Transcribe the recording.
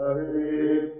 Amen.